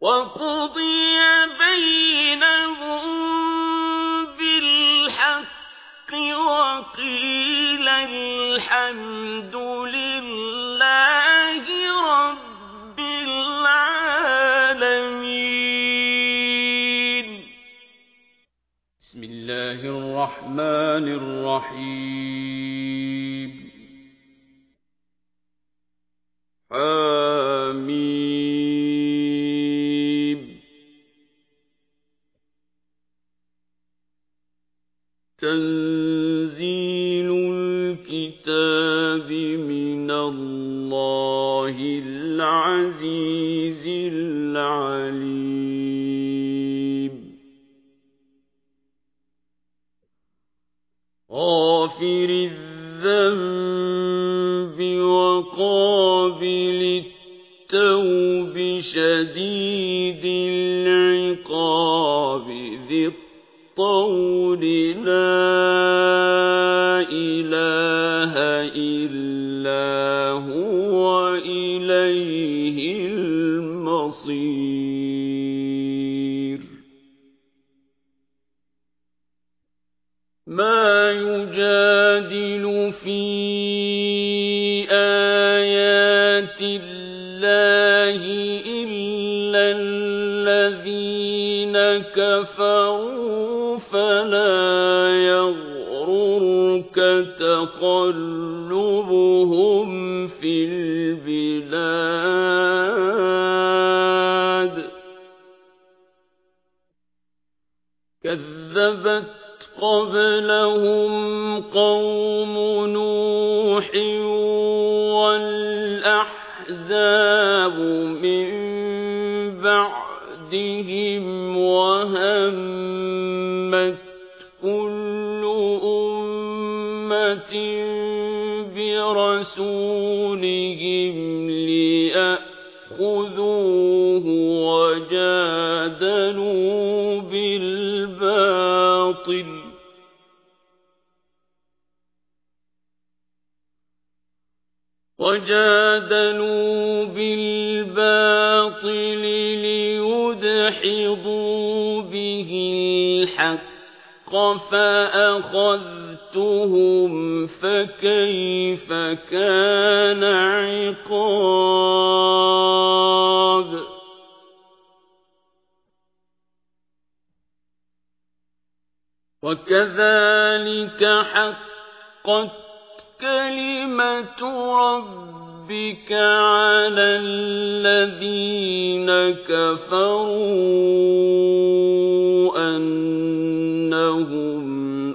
وقضي بينهم بالحق وقيل الحمد لله رب العالمين. بسم الله الرحمن الرحيم. تنزيل الكتاب من الله العزيز العليم. غافر الذنب وقابل التوب شديد العقاب. ذي الطول لا إله إلا هو إليه المصير. ما يجادل في آيات الله تقلبهم في البلاد. كذبت قبلهم قوم نوح والأحزاب من بعدهم وهمت برسولهم ليأخذوه وجادلوا بالباطل وجادلوا بالباطل ليدحضوا الحق فأخذتهم فكيف كان عقاب؟ وكذلك حقت كلمة ربك على الذين كفروا.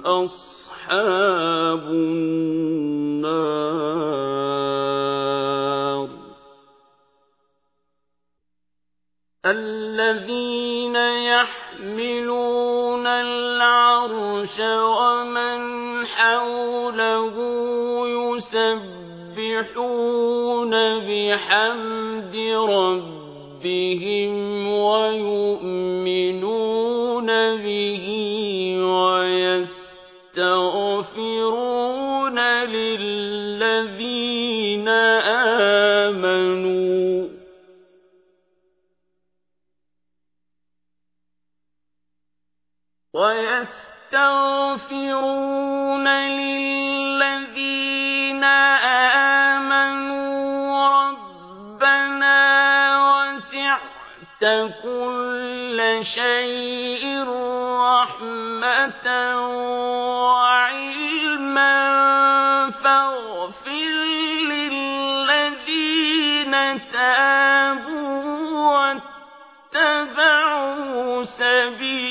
أصحاب النار. الذين يحملون العرش ومن حوله يسبحون بحمد ربهم ويؤمنون ويستغفرون للذين آمنوا. ويستغفرون للذين آمنوا. ربنا وسعت كل شيء واتبعوا سبيلك